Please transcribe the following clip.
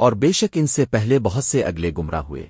اور بے شک ان سے پہلے بہت سے اگلے گمراہ ہوئے۔